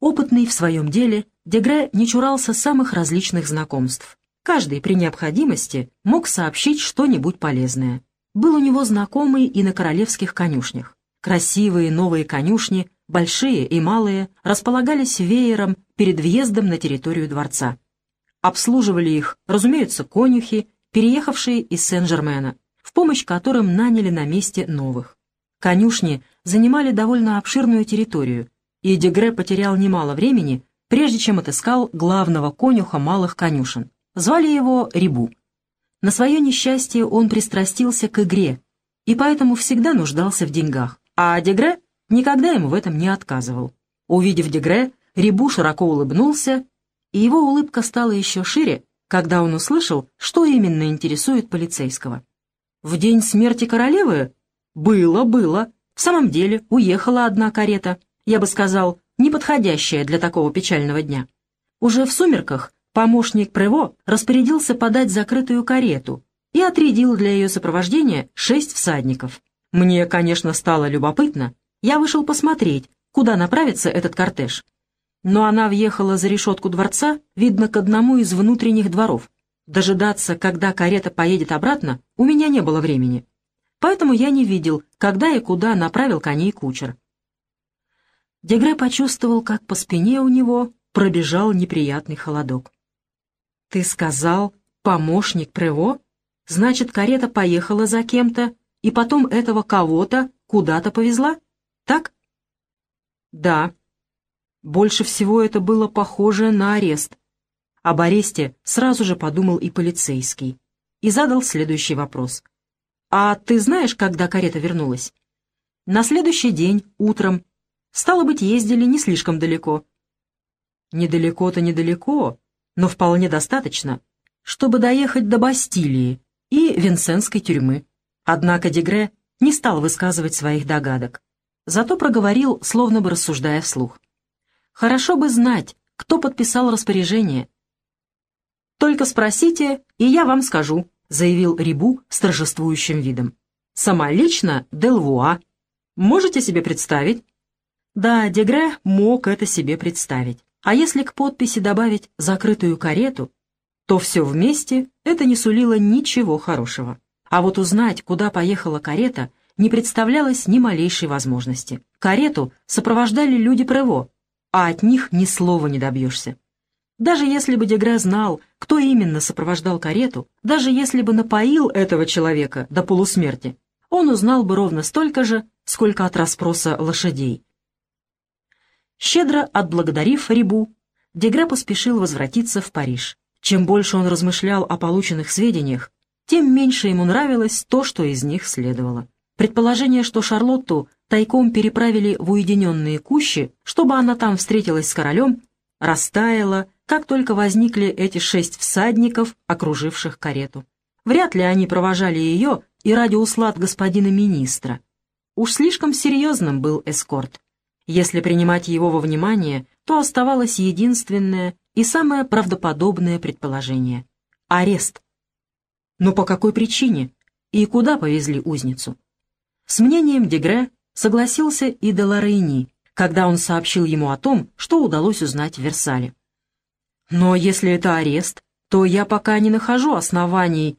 Опытный в своем деле, Дегре не чурался самых различных знакомств. Каждый при необходимости мог сообщить что-нибудь полезное. Был у него знакомый и на королевских конюшнях. Красивые новые конюшни, большие и малые, располагались веером перед въездом на территорию дворца. Обслуживали их, разумеется, конюхи, переехавшие из Сен-Жермена, в помощь которым наняли на месте новых. Конюшни занимали довольно обширную территорию, и Дегре потерял немало времени, прежде чем отыскал главного конюха малых конюшен. Звали его Рибу. На свое несчастье он пристрастился к игре и поэтому всегда нуждался в деньгах, а Дегре никогда ему в этом не отказывал. Увидев Дегре, Рибу широко улыбнулся, и его улыбка стала еще шире, когда он услышал, что именно интересует полицейского. В день смерти королевы? Было, было. В самом деле, уехала одна карета, я бы сказал, неподходящая для такого печального дня. Уже в сумерках Помощник Прево распорядился подать закрытую карету и отрядил для ее сопровождения шесть всадников. Мне, конечно, стало любопытно. Я вышел посмотреть, куда направится этот кортеж. Но она въехала за решетку дворца, видно, к одному из внутренних дворов. Дожидаться, когда карета поедет обратно, у меня не было времени. Поэтому я не видел, когда и куда направил коней кучер. Дегре почувствовал, как по спине у него пробежал неприятный холодок. «Ты сказал, помощник Прево? Значит, карета поехала за кем-то, и потом этого кого-то куда-то повезла? Так?» «Да. Больше всего это было похоже на арест. Об аресте сразу же подумал и полицейский. И задал следующий вопрос. «А ты знаешь, когда карета вернулась?» «На следующий день, утром. Стало быть, ездили не слишком далеко». «Недалеко-то недалеко, но вполне достаточно, чтобы доехать до Бастилии и Винсентской тюрьмы. Однако Дегре не стал высказывать своих догадок, зато проговорил, словно бы рассуждая вслух. «Хорошо бы знать, кто подписал распоряжение». «Только спросите, и я вам скажу», — заявил Рибу с торжествующим видом. «Самолично Делвуа. Можете себе представить?» Да, Дегре мог это себе представить. А если к подписи добавить «закрытую карету», то все вместе это не сулило ничего хорошего. А вот узнать, куда поехала карета, не представлялось ни малейшей возможности. Карету сопровождали люди Прево, а от них ни слова не добьешься. Даже если бы Дегре знал, кто именно сопровождал карету, даже если бы напоил этого человека до полусмерти, он узнал бы ровно столько же, сколько от расспроса лошадей. Щедро отблагодарив Рибу, Дегре поспешил возвратиться в Париж. Чем больше он размышлял о полученных сведениях, тем меньше ему нравилось то, что из них следовало. Предположение, что Шарлотту тайком переправили в уединенные кущи, чтобы она там встретилась с королем, растаяло, как только возникли эти шесть всадников, окруживших карету. Вряд ли они провожали ее и ради услад господина министра. Уж слишком серьезным был эскорт. Если принимать его во внимание, то оставалось единственное и самое правдоподобное предположение — арест. Но по какой причине и куда повезли узницу? С мнением Дегре согласился и Деларейни, когда он сообщил ему о том, что удалось узнать в Версале. Но если это арест, то я пока не нахожу оснований.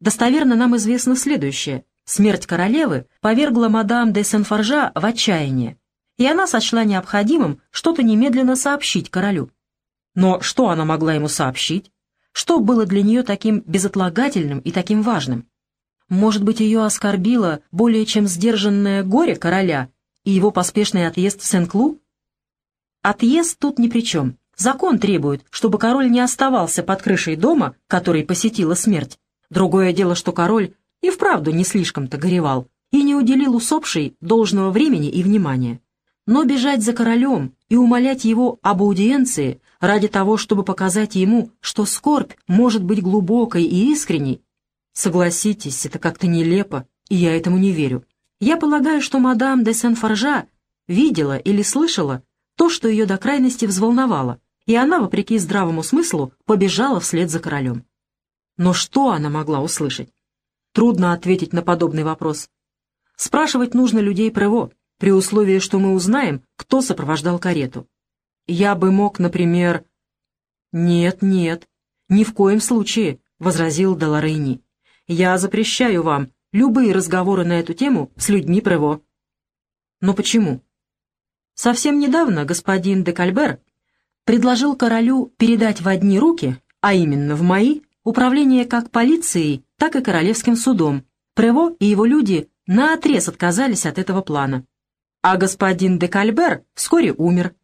Достоверно нам известно следующее. Смерть королевы повергла мадам де Сен-Форжа в отчаяние, и она сочла необходимым что-то немедленно сообщить королю. Но что она могла ему сообщить? Что было для нее таким безотлагательным и таким важным? Может быть, ее оскорбило более чем сдержанное горе короля и его поспешный отъезд в Сен-Клу? Отъезд тут ни при чем. Закон требует, чтобы король не оставался под крышей дома, который посетила смерть. Другое дело, что король и вправду не слишком-то горевал и не уделил усопшей должного времени и внимания. Но бежать за королем и умолять его об аудиенции ради того, чтобы показать ему, что скорбь может быть глубокой и искренней, согласитесь, это как-то нелепо, и я этому не верю. Я полагаю, что мадам де Сен-Форжа видела или слышала то, что ее до крайности взволновало, и она, вопреки здравому смыслу, побежала вслед за королем. Но что она могла услышать? Трудно ответить на подобный вопрос. Спрашивать нужно людей Прево, при условии, что мы узнаем, кто сопровождал карету. Я бы мог, например...» «Нет, нет, ни в коем случае», — возразил Долорейни. «Я запрещаю вам любые разговоры на эту тему с людьми Прево». «Но почему?» Совсем недавно господин де Кальбер предложил королю передать в одни руки, а именно в мои, управление как полицией, так и королевским судом. Прево и его люди наотрез отказались от этого плана. А господин де Кальбер вскоре умер.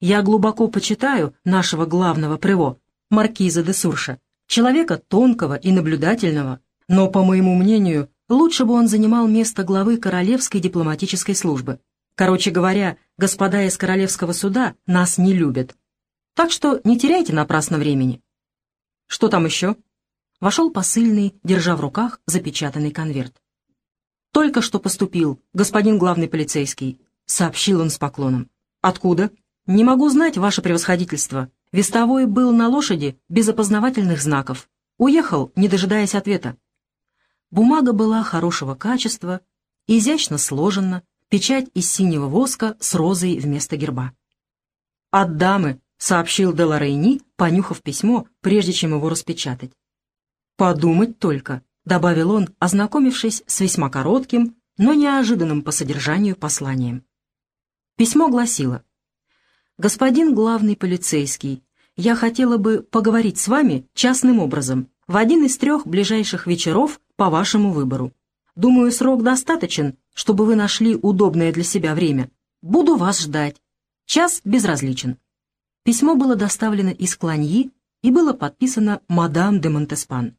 Я глубоко почитаю нашего главного Прево, маркиза де Сурша, человека тонкого и наблюдательного, но, по моему мнению, лучше бы он занимал место главы Королевской дипломатической службы. Короче говоря, господа из Королевского суда нас не любят. Так что не теряйте напрасно времени. Что там еще? Вошел посыльный, держа в руках запечатанный конверт. «Только что поступил, господин главный полицейский», — сообщил он с поклоном. «Откуда?» «Не могу знать, ваше превосходительство. Вестовой был на лошади без опознавательных знаков. Уехал, не дожидаясь ответа». Бумага была хорошего качества, изящно сложена, печать из синего воска с розой вместо герба. «От дамы», — сообщил Деларейни, понюхав письмо, прежде чем его распечатать. «Подумать только», — добавил он, ознакомившись с весьма коротким, но неожиданным по содержанию посланием. Письмо гласило «Господин главный полицейский, я хотела бы поговорить с вами частным образом в один из трех ближайших вечеров по вашему выбору. Думаю, срок достаточен, чтобы вы нашли удобное для себя время. Буду вас ждать. Час безразличен». Письмо было доставлено из Кланьи и было подписано «Мадам де Монтеспан».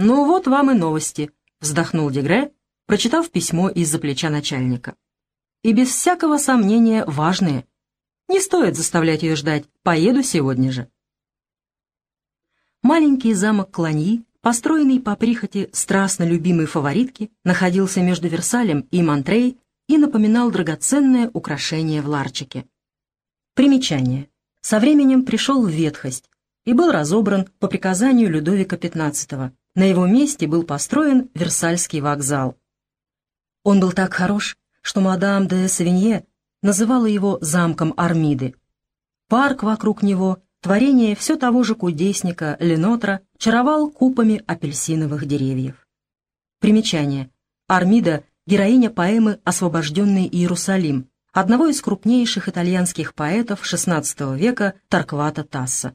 «Ну вот вам и новости», — вздохнул Дегре, прочитав письмо из-за плеча начальника. «И без всякого сомнения важные. Не стоит заставлять ее ждать, поеду сегодня же». Маленький замок Кланьи построенный по прихоти страстно любимой фаворитки, находился между Версалем и Монтрей и напоминал драгоценное украшение в ларчике. Примечание. Со временем пришел в ветхость и был разобран по приказанию Людовика XV. На его месте был построен Версальский вокзал. Он был так хорош, что мадам де Савинье называла его замком Армиды. Парк вокруг него Творение все того же кудесника Ленотра чаровал купами апельсиновых деревьев. Примечание. Армида — героиня поэмы «Освобожденный Иерусалим», одного из крупнейших итальянских поэтов XVI века Тарквата Тасса.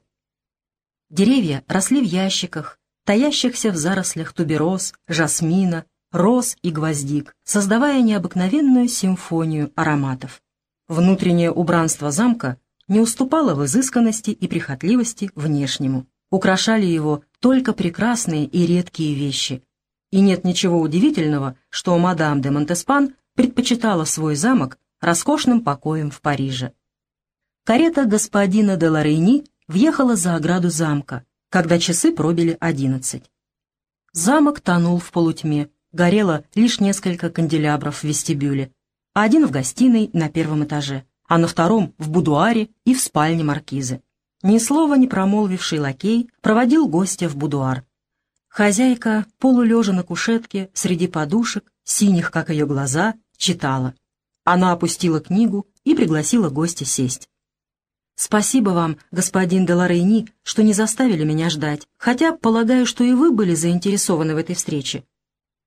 Деревья росли в ящиках, таящихся в зарослях тубероз, жасмина, роз и гвоздик, создавая необыкновенную симфонию ароматов. Внутреннее убранство замка не уступала в изысканности и прихотливости внешнему. Украшали его только прекрасные и редкие вещи. И нет ничего удивительного, что мадам де Монтеспан предпочитала свой замок роскошным покоем в Париже. Карета господина де Лорейни въехала за ограду замка, когда часы пробили одиннадцать. Замок тонул в полутьме, горело лишь несколько канделябров в вестибюле, один в гостиной на первом этаже а на втором — в будуаре и в спальне маркизы. Ни слова не промолвивший лакей проводил гостя в будуар. Хозяйка, полулежа на кушетке, среди подушек, синих, как ее глаза, читала. Она опустила книгу и пригласила гостя сесть. «Спасибо вам, господин Деларейни, что не заставили меня ждать, хотя полагаю, что и вы были заинтересованы в этой встрече.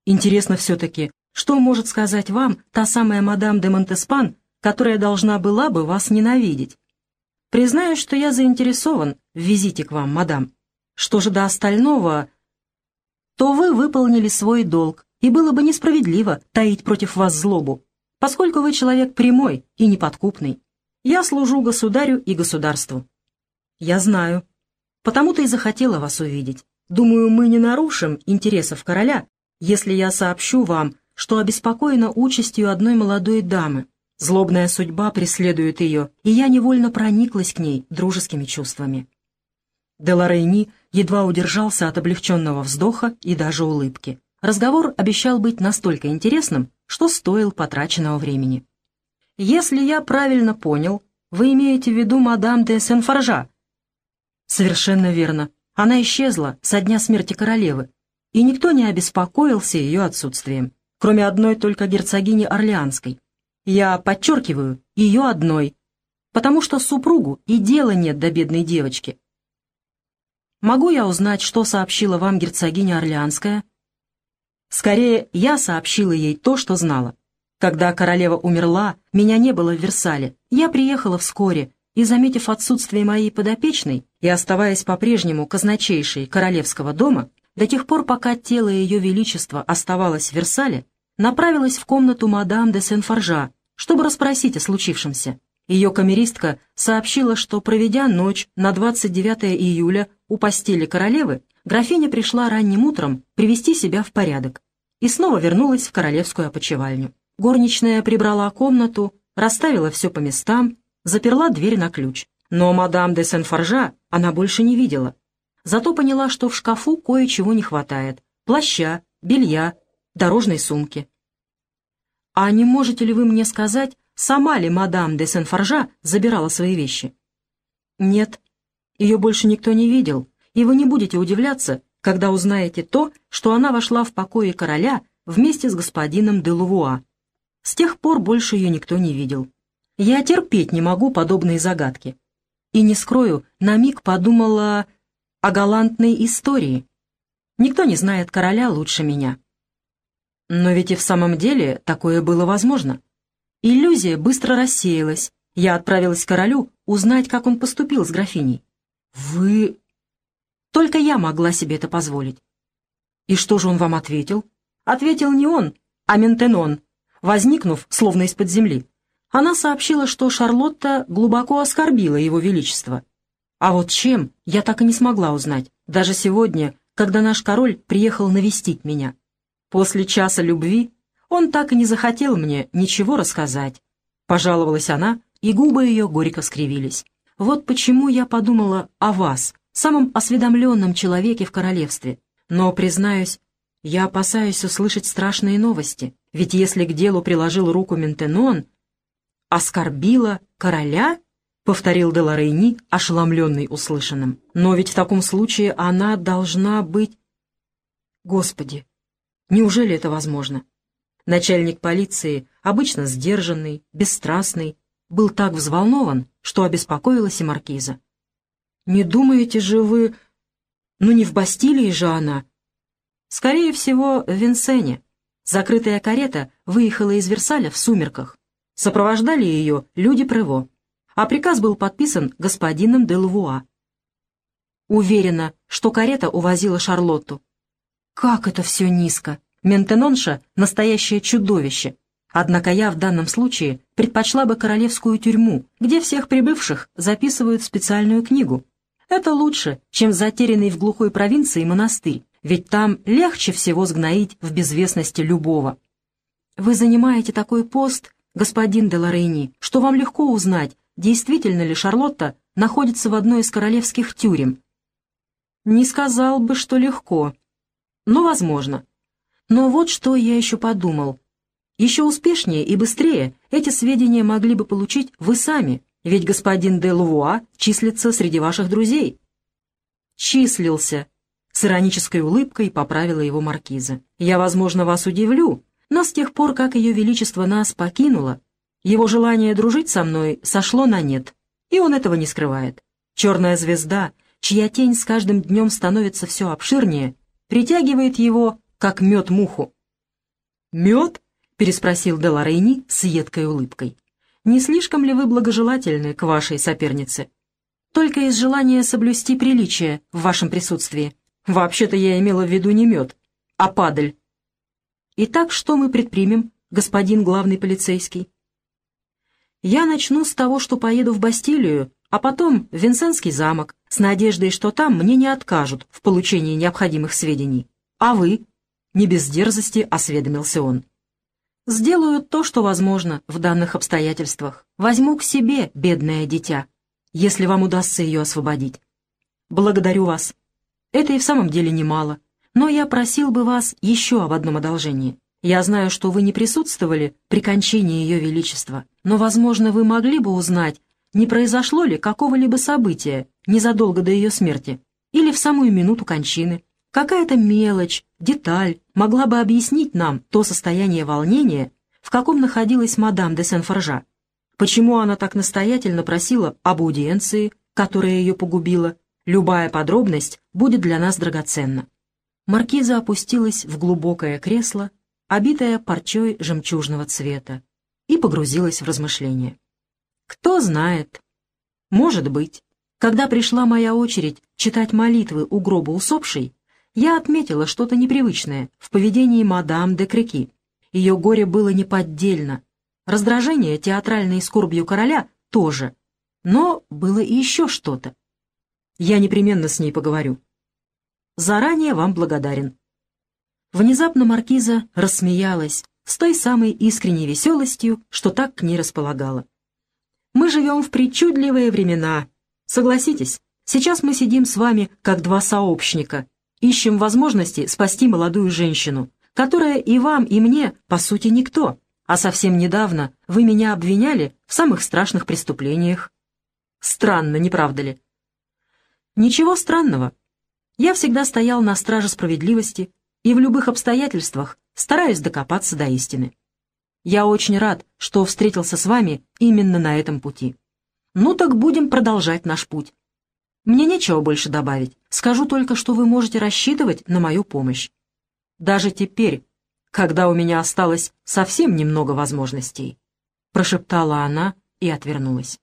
Интересно все-таки, что может сказать вам та самая мадам де Монтеспан, которая должна была бы вас ненавидеть. Признаю, что я заинтересован в визите к вам, мадам. Что же до остального, то вы выполнили свой долг, и было бы несправедливо таить против вас злобу, поскольку вы человек прямой и неподкупный. Я служу государю и государству. Я знаю. Потому-то и захотела вас увидеть. Думаю, мы не нарушим интересов короля, если я сообщу вам, что обеспокоена участью одной молодой дамы, Злобная судьба преследует ее, и я невольно прониклась к ней дружескими чувствами. Деларейни едва удержался от облегченного вздоха и даже улыбки. Разговор обещал быть настолько интересным, что стоил потраченного времени. «Если я правильно понял, вы имеете в виду мадам де Сен-Форжа?» «Совершенно верно. Она исчезла со дня смерти королевы, и никто не обеспокоился ее отсутствием, кроме одной только герцогини Орлеанской. Я подчеркиваю, ее одной, потому что супругу и дела нет до бедной девочки. Могу я узнать, что сообщила вам герцогиня Орлеанская? Скорее, я сообщила ей то, что знала. Когда королева умерла, меня не было в Версале. Я приехала вскоре, и, заметив отсутствие моей подопечной и оставаясь по-прежнему казначейшей королевского дома, до тех пор, пока тело ее величества оставалось в Версале, направилась в комнату мадам де Сен-Форжа, чтобы расспросить о случившемся. Ее камеристка сообщила, что, проведя ночь на 29 июля у постели королевы, графиня пришла ранним утром привести себя в порядок и снова вернулась в королевскую опочивальню. Горничная прибрала комнату, расставила все по местам, заперла дверь на ключ. Но мадам де Сен-Форжа она больше не видела. Зато поняла, что в шкафу кое-чего не хватает. Плаща, белья, дорожной сумки. «А не можете ли вы мне сказать, сама ли мадам де Сен-Форжа забирала свои вещи?» «Нет, ее больше никто не видел, и вы не будете удивляться, когда узнаете то, что она вошла в покои короля вместе с господином де Лувуа. С тех пор больше ее никто не видел. Я терпеть не могу подобные загадки. И не скрою, на миг подумала о галантной истории. Никто не знает короля лучше меня. Но ведь и в самом деле такое было возможно. Иллюзия быстро рассеялась. Я отправилась к королю узнать, как он поступил с графиней. «Вы...» Только я могла себе это позволить. И что же он вам ответил? Ответил не он, а Ментенон, возникнув словно из-под земли. Она сообщила, что Шарлотта глубоко оскорбила его величество. А вот чем, я так и не смогла узнать, даже сегодня, когда наш король приехал навестить меня. После часа любви он так и не захотел мне ничего рассказать. Пожаловалась она, и губы ее горько скривились. Вот почему я подумала о вас, самом осведомленном человеке в королевстве. Но, признаюсь, я опасаюсь услышать страшные новости, ведь если к делу приложил руку Ментенон, «Оскорбила короля?» — повторил Деларейни, ошеломленный услышанным. «Но ведь в таком случае она должна быть...» «Господи, неужели это возможно?» Начальник полиции, обычно сдержанный, бесстрастный, был так взволнован, что обеспокоилась и маркиза. «Не думаете же вы... Ну не в Бастилии же она?» «Скорее всего, в Винсене. Закрытая карета выехала из Версаля в сумерках. Сопровождали ее люди Прево, а приказ был подписан господином де Лавуа. Уверена, что карета увозила Шарлотту. Как это все низко! Ментенонша — настоящее чудовище. Однако я в данном случае предпочла бы королевскую тюрьму, где всех прибывших записывают в специальную книгу. Это лучше, чем затерянный в глухой провинции монастырь, ведь там легче всего сгноить в безвестности любого. Вы занимаете такой пост, господин де Лорейни, что вам легко узнать, действительно ли Шарлотта находится в одной из королевских тюрем. Не сказал бы, что легко, но возможно. Но вот что я еще подумал. Еще успешнее и быстрее эти сведения могли бы получить вы сами, ведь господин де Лувуа числится среди ваших друзей. Числился. С иронической улыбкой поправила его маркиза. Я, возможно, вас удивлю, но с тех пор, как Ее Величество нас покинуло, его желание дружить со мной сошло на нет, и он этого не скрывает. Черная звезда, чья тень с каждым днем становится все обширнее, притягивает его, как мед муху. «Мед?» — переспросил Деларейни с едкой улыбкой. «Не слишком ли вы благожелательны к вашей сопернице?» «Только из желания соблюсти приличие в вашем присутствии. Вообще-то я имела в виду не мед, а падаль. Итак, что мы предпримем, господин главный полицейский? Я начну с того, что поеду в Бастилию, а потом в Винсенский замок, с надеждой, что там мне не откажут в получении необходимых сведений. А вы? Не без дерзости осведомился он. Сделаю то, что возможно в данных обстоятельствах. Возьму к себе бедное дитя, если вам удастся ее освободить. Благодарю вас. Это и в самом деле немало. Но я просил бы вас еще об одном одолжении. Я знаю, что вы не присутствовали при кончине Ее Величества, но, возможно, вы могли бы узнать, не произошло ли какого-либо события незадолго до ее смерти или в самую минуту кончины. Какая-то мелочь, деталь могла бы объяснить нам то состояние волнения, в каком находилась мадам де Сен-Форжа. Почему она так настоятельно просила об аудиенции, которая ее погубила? Любая подробность будет для нас драгоценна. Маркиза опустилась в глубокое кресло, обитое парчой жемчужного цвета, и погрузилась в размышления. Кто знает. Может быть. Когда пришла моя очередь читать молитвы у гроба усопшей, я отметила что-то непривычное в поведении мадам де Крики. Ее горе было неподдельно. Раздражение театральной скорбью короля тоже. Но было и еще что-то. Я непременно с ней поговорю. Заранее вам благодарен. Внезапно маркиза рассмеялась с той самой искренней веселостью, что так к ней располагала. Мы живем в причудливые времена. Согласитесь, сейчас мы сидим с вами как два сообщника, ищем возможности спасти молодую женщину, которая и вам, и мне, по сути, никто, а совсем недавно вы меня обвиняли в самых страшных преступлениях. Странно, не правда ли? Ничего странного. Я всегда стоял на страже справедливости и в любых обстоятельствах стараюсь докопаться до истины. Я очень рад, что встретился с вами именно на этом пути. Ну так будем продолжать наш путь. Мне нечего больше добавить. Скажу только, что вы можете рассчитывать на мою помощь. Даже теперь, когда у меня осталось совсем немного возможностей, прошептала она и отвернулась.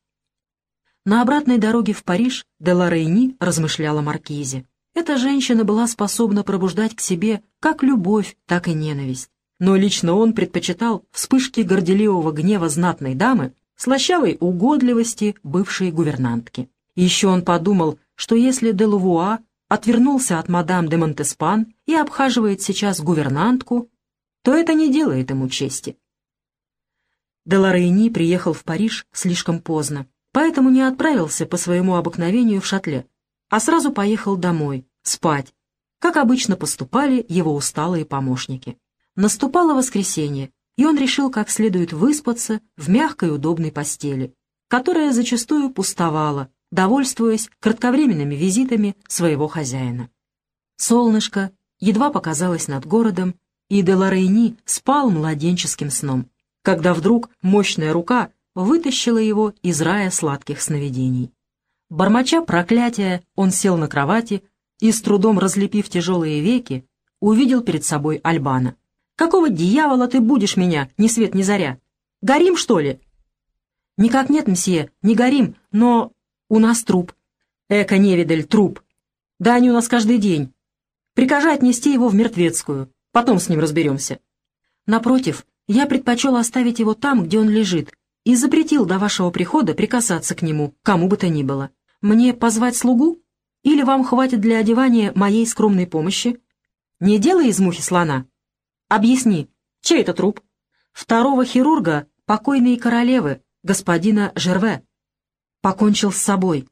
На обратной дороге в Париж Деларейни размышляла Маркизе. Эта женщина была способна пробуждать к себе как любовь, так и ненависть но лично он предпочитал вспышки горделивого гнева знатной дамы слащавой угодливости бывшей гувернантки. Еще он подумал, что если де Лувуа отвернулся от мадам де Монтеспан и обхаживает сейчас гувернантку, то это не делает ему чести. Деларейни приехал в Париж слишком поздно, поэтому не отправился по своему обыкновению в шатле, а сразу поехал домой, спать, как обычно поступали его усталые помощники. Наступало воскресенье, и он решил как следует выспаться в мягкой удобной постели, которая зачастую пустовала, довольствуясь кратковременными визитами своего хозяина. Солнышко едва показалось над городом, и Деларейни спал младенческим сном, когда вдруг мощная рука вытащила его из рая сладких сновидений. Бормоча проклятия, он сел на кровати и, с трудом разлепив тяжелые веки, увидел перед собой Альбана. Какого дьявола ты будешь меня, ни свет ни заря? Горим, что ли?» «Никак нет, мсье, не горим, но у нас труп». «Эка, невидаль, труп. Да они у нас каждый день. Прикажи отнести его в мертвецкую, потом с ним разберемся». «Напротив, я предпочел оставить его там, где он лежит, и запретил до вашего прихода прикасаться к нему, кому бы то ни было. Мне позвать слугу? Или вам хватит для одевания моей скромной помощи? Не делай из мухи слона». Объясни, чей это труп? Второго хирурга покойной королевы, господина Жерве. Покончил с собой.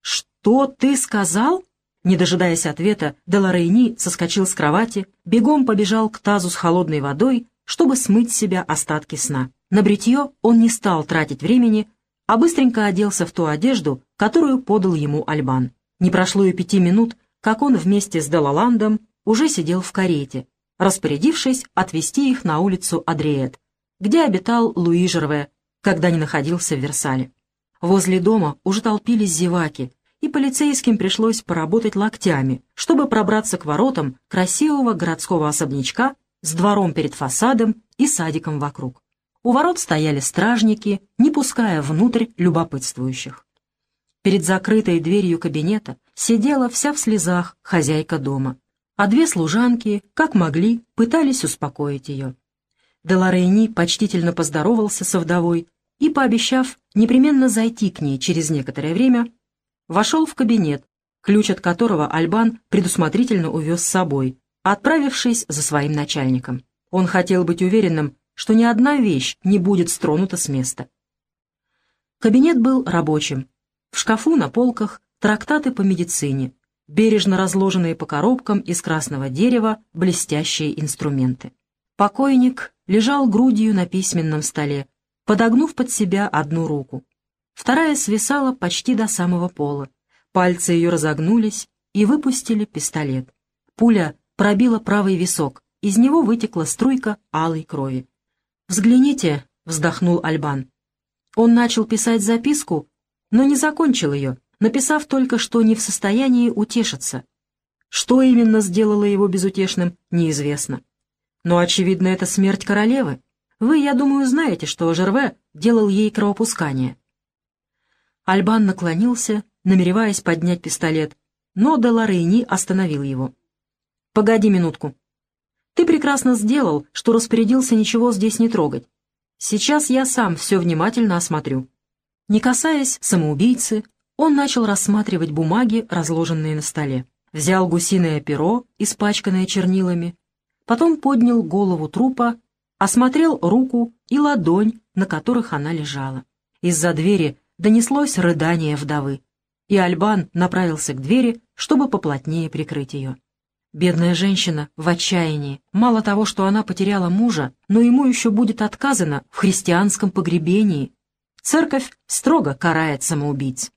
Что ты сказал? Не дожидаясь ответа, Деларейни соскочил с кровати, бегом побежал к тазу с холодной водой, чтобы смыть с себя остатки сна. На бритье он не стал тратить времени, а быстренько оделся в ту одежду, которую подал ему Альбан. Не прошло и пяти минут, как он вместе с Делаландом уже сидел в карете, распорядившись отвезти их на улицу Адриет, где обитал Луи Жерве, когда не находился в Версале. Возле дома уже толпились зеваки, и полицейским пришлось поработать локтями, чтобы пробраться к воротам красивого городского особнячка с двором перед фасадом и садиком вокруг. У ворот стояли стражники, не пуская внутрь любопытствующих. Перед закрытой дверью кабинета сидела вся в слезах хозяйка дома а две служанки, как могли, пытались успокоить ее. Деларейни почтительно поздоровался со вдовой и, пообещав непременно зайти к ней через некоторое время, вошел в кабинет, ключ от которого Альбан предусмотрительно увез с собой, отправившись за своим начальником. Он хотел быть уверенным, что ни одна вещь не будет стронута с места. Кабинет был рабочим. В шкафу на полках трактаты по медицине, бережно разложенные по коробкам из красного дерева блестящие инструменты. Покойник лежал грудью на письменном столе, подогнув под себя одну руку. Вторая свисала почти до самого пола. Пальцы ее разогнулись и выпустили пистолет. Пуля пробила правый висок, из него вытекла струйка алой крови. «Взгляните», — вздохнул Альбан. Он начал писать записку, но не закончил ее, написав только, что не в состоянии утешиться. Что именно сделало его безутешным, неизвестно. Но, очевидно, это смерть королевы. Вы, я думаю, знаете, что Жерве делал ей кровопускание. Альбан наклонился, намереваясь поднять пистолет, но Деларейни остановил его. «Погоди минутку. Ты прекрасно сделал, что распорядился ничего здесь не трогать. Сейчас я сам все внимательно осмотрю». Не касаясь самоубийцы, он начал рассматривать бумаги, разложенные на столе. Взял гусиное перо, испачканное чернилами, потом поднял голову трупа, осмотрел руку и ладонь, на которых она лежала. Из-за двери донеслось рыдание вдовы, и Альбан направился к двери, чтобы поплотнее прикрыть ее. Бедная женщина в отчаянии. Мало того, что она потеряла мужа, но ему еще будет отказано в христианском погребении. Церковь строго карает самоубийц.